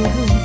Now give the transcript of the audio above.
you